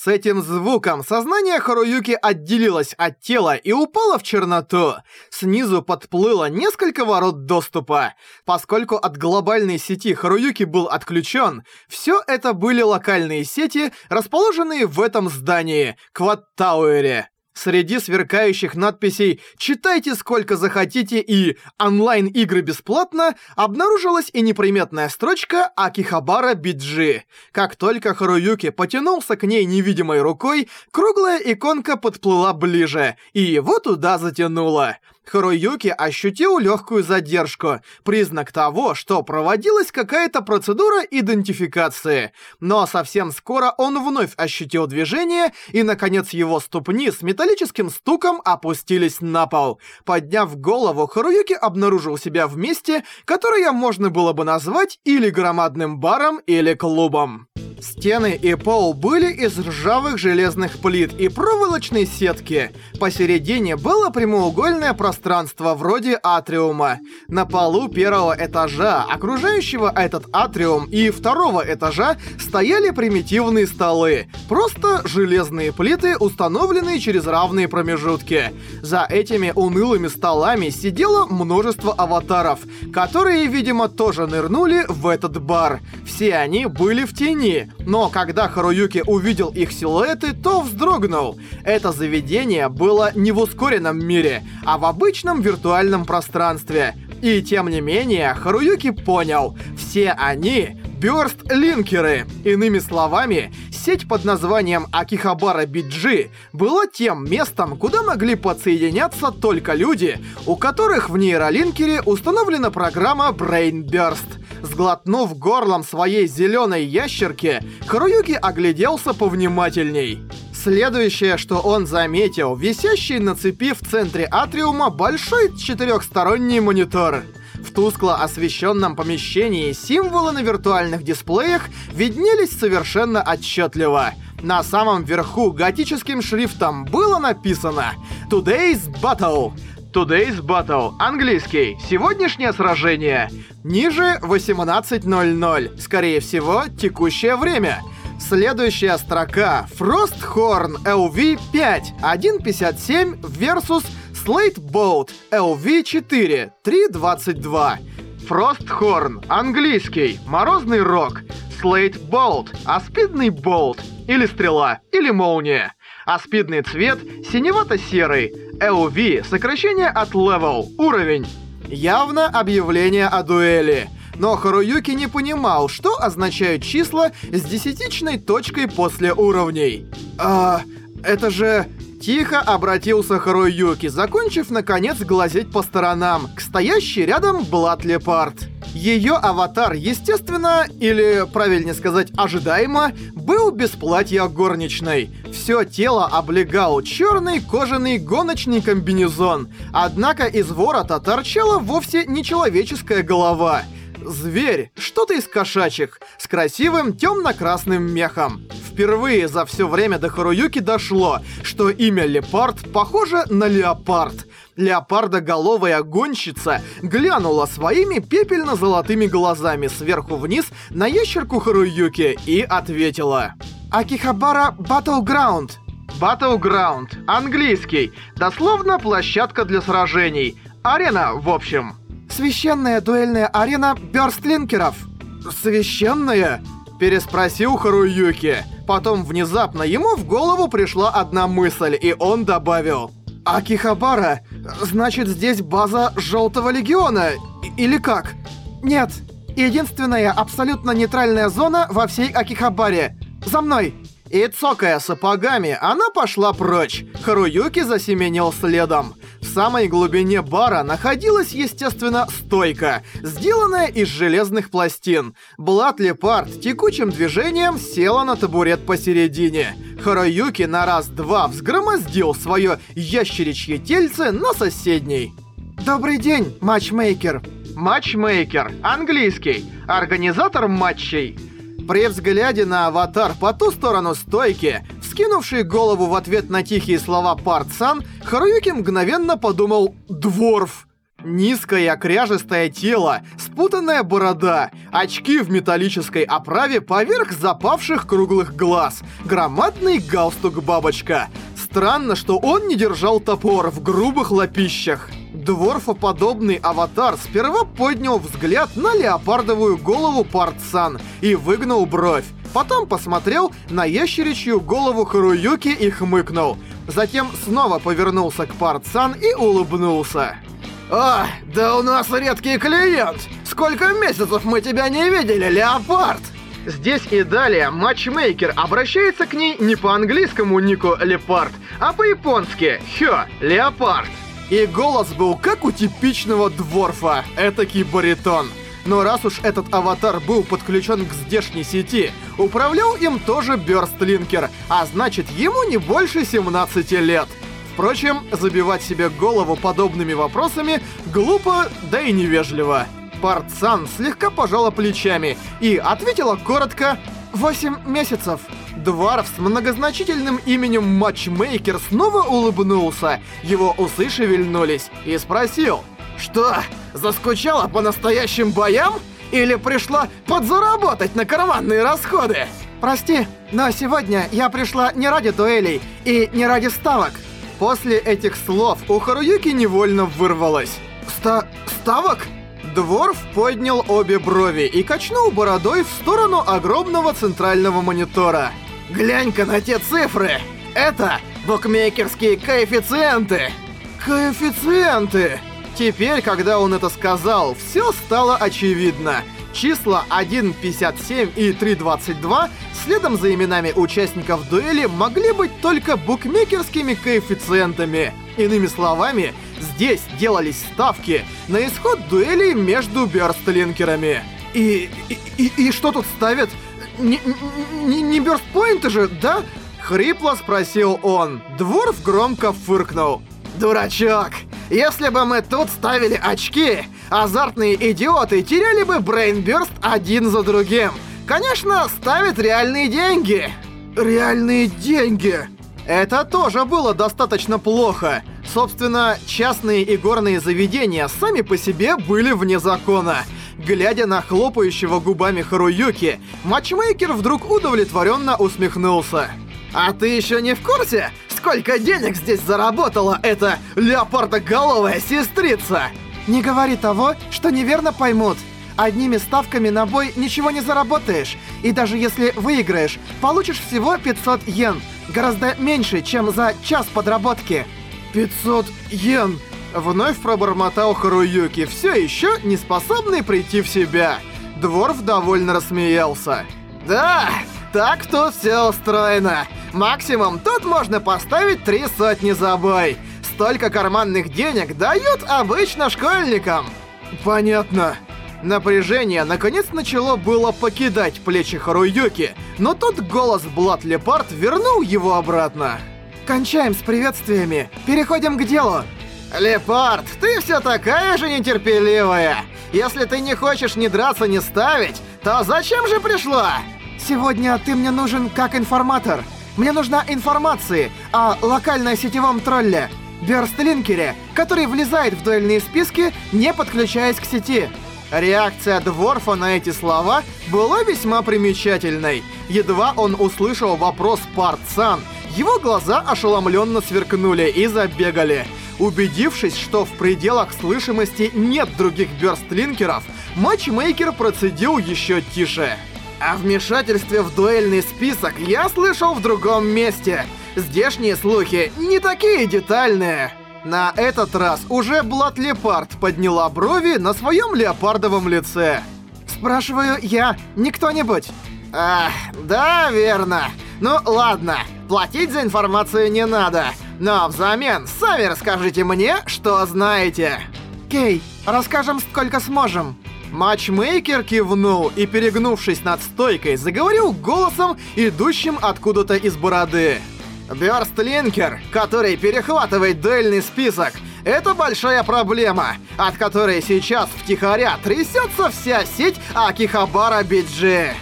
с этим звуком сознание Харуюки отделилось от тела и упало в черноту. Снизу подплыло несколько ворот доступа. Поскольку от глобальной сети Харуюки был отключен, все это были локальные сети, расположенные в этом здании, Кваттауэре. Среди сверкающих надписей «Читайте сколько захотите» и «Онлайн-игры бесплатно» обнаружилась и неприметная строчка Акихабара Биджи. Как только Харуюки потянулся к ней невидимой рукой, круглая иконка подплыла ближе, и его туда затянуло. Харуюки ощутил легкую задержку, признак того, что проводилась какая-то процедура идентификации. Но совсем скоро он вновь ощутил движение, и, наконец, его ступни с металлическим стуком опустились на пол. Подняв голову, Харуюки обнаружил себя в месте, которое можно было бы назвать или громадным баром, или клубом. Стены и пол были из ржавых железных плит и проволочной сетки. Посередине было прямоугольное пространство вроде атриума. На полу первого этажа, окружающего этот атриум и второго этажа, стояли примитивные столы. Просто железные плиты, установленные через равные промежутки. За этими унылыми столами сидело множество аватаров, которые, видимо, тоже нырнули в этот бар. Все они были в тени, но когда Харуюки увидел их силуэты, то вздрогнул. Это заведение было не в ускоренном мире, а в обычном виртуальном пространстве. И тем не менее, Харуюки понял, все они бёрст-линкеры. Иными словами, сеть под названием Акихабара Биджи была тем местом, куда могли подсоединяться только люди, у которых в нейролинкере установлена программа Brain Burst. Сглотнув горлом своей зеленой ящерки, Харуюки огляделся повнимательней. Следующее, что он заметил, висящий на цепи в центре атриума большой четырехсторонний монитор. В тускло освещенном помещении символы на виртуальных дисплеях виднелись совершенно отчетливо. На самом верху готическим шрифтом было написано «Today's Battle». Today's Battle. Английский. Сегодняшнее сражение. Ниже 18.00. Скорее всего, текущее время. Следующая строка. Frosthorn LV5 1.57 versus Slate Boat LV4 3.22. Frosthorn. Английский. Морозный рог. Slate Bolt. Аспидный болт. Или стрела. Или молния. Аспидный цвет синевато-серый. LV – сокращение от level, уровень. Явно объявление о дуэли. Но Харуюки не понимал, что означают числа с десятичной точкой после уровней. А, это же... Тихо обратился Харуюки, закончив наконец глазеть по сторонам, к стоящей рядом Блат Лепард. Ее аватар, естественно, или, правильнее сказать, ожидаемо, был без платья горничной. Все тело облегал черный кожаный гоночный комбинезон, однако из ворота торчала вовсе не человеческая голова — Зверь, что-то из кошачьих, с красивым темно-красным мехом. Впервые за все время до Харуюки дошло, что имя Лепард похоже на Леопард. Леопардоголовая гонщица глянула своими пепельно-золотыми глазами сверху вниз на ящерку Харуюки и ответила. «Акихабара Battleground». Battleground. Английский. Дословно площадка для сражений. Арена, в общем. Священная дуэльная арена бёрстлинкеров. Священная? Переспросил Харуюки. Потом внезапно ему в голову пришла одна мысль, и он добавил. Акихабара, значит здесь база Желтого Легиона, или как? Нет, единственная абсолютно нейтральная зона во всей Акихабаре. За мной! И цокая сапогами, она пошла прочь. Харуюки засеменил следом. В самой глубине бара находилась, естественно, стойка, сделанная из железных пластин. Блад Лепард текучим движением села на табурет посередине. Харуюки на раз-два взгромоздил свое ящеричье тельце на соседней. «Добрый день, матчмейкер!» Матчмейкер, английский, организатор матчей. При взгляде на аватар по ту сторону стойки, вскинувший голову в ответ на тихие слова Партсан, Харуюки мгновенно подумал «Дворф». Низкое кряжестое тело, спутанная борода, очки в металлической оправе поверх запавших круглых глаз, громадный галстук-бабочка. Странно, что он не держал топор в грубых лапищах. Дворфоподобный аватар сперва поднял взгляд на леопардовую голову Партсан и выгнул бровь. Потом посмотрел на ящеричью голову Харуюки и хмыкнул. Затем снова повернулся к Партсан и улыбнулся. «А, да у нас редкий клиент! Сколько месяцев мы тебя не видели, Леопард!» Здесь и далее матчмейкер обращается к ней не по английскому нику Лепард, а по-японски Хё, Леопард. И голос был как у типичного дворфа, этакий баритон. Но раз уж этот аватар был подключен к здешней сети, управлял им тоже Бёрстлинкер, а значит ему не больше 17 лет. Впрочем, забивать себе голову подобными вопросами глупо, да и невежливо. Парцан слегка пожала плечами и ответила коротко «Восемь месяцев». Дварф с многозначительным именем Матчмейкер снова улыбнулся, его усы шевельнулись и спросил «Что, заскучала по настоящим боям? Или пришла подзаработать на карманные расходы?» «Прости, но сегодня я пришла не ради дуэлей и не ради ставок». После этих слов у Харуюки невольно вырвалось. «Ста... ставок?» Дворф поднял обе брови и качнул бородой в сторону огромного центрального монитора. «Глянь-ка на те цифры! Это букмекерские коэффициенты!» «Коэффициенты!» Теперь, когда он это сказал, все стало очевидно. Числа 1.57 и 3.22 следом за именами участников дуэли могли быть только букмекерскими коэффициентами. Иными словами, здесь делались ставки на исход дуэли между бёрстлинкерами. И, и, и, и что тут ставят? Не, не, не бёрстпоинты же, да? Хрипло спросил он. Дворф громко фыркнул. Дурачок! Если бы мы тут ставили очки, азартные идиоты теряли бы брейнбёрст один за другим. Конечно, ставят реальные деньги. Реальные деньги. Это тоже было достаточно плохо. Собственно, частные игорные заведения сами по себе были вне закона. Глядя на хлопающего губами Харуюки, матчмейкер вдруг удовлетворенно усмехнулся. «А ты еще не в курсе, сколько денег здесь заработала эта леопардоголовая сестрица?» «Не говори того, что неверно поймут. Одними ставками на бой ничего не заработаешь. И даже если выиграешь, получишь всего 500 йен. Гораздо меньше, чем за час подработки. 500 йен. Вновь пробормотал Харуюки, все еще не способный прийти в себя. Дворф довольно рассмеялся. «Да, так тут все устроено. Максимум тут можно поставить три сотни за бой. Столько карманных денег дают обычно школьникам». «Понятно». Напряжение наконец начало было покидать плечи Харуюки, но тут голос Блад Лепард вернул его обратно. «Кончаем с приветствиями, переходим к делу!» «Лепард, ты все такая же нетерпеливая! Если ты не хочешь ни драться, ни ставить, то зачем же пришла?» «Сегодня ты мне нужен как информатор. Мне нужна информация о локально-сетевом тролле, Бёрстлинкере, который влезает в дуэльные списки, не подключаясь к сети». Реакция Дворфа на эти слова была весьма примечательной. Едва он услышал вопрос Парцан, его глаза ошеломленно сверкнули и забегали. Убедившись, что в пределах слышимости нет других бёрстлинкеров, матчмейкер процедил еще тише. О вмешательстве в дуэльный список я слышал в другом месте. Здешние слухи не такие детальные. На этот раз уже Блад Лепард подняла брови на своем леопардовом лице. Спрашиваю я, не кто-нибудь. Ах, да, верно. Ну ладно, платить за информацию не надо. Но взамен сами расскажите мне, что знаете. Кей, расскажем сколько сможем. Матчмейкер кивнул и, перегнувшись над стойкой, заговорил голосом, идущим откуда-то из бороды. Бёрстлинкер, который перехватывает дуэльный список, это большая проблема, от которой сейчас втихаря трясется вся сеть Акихабара Биджи.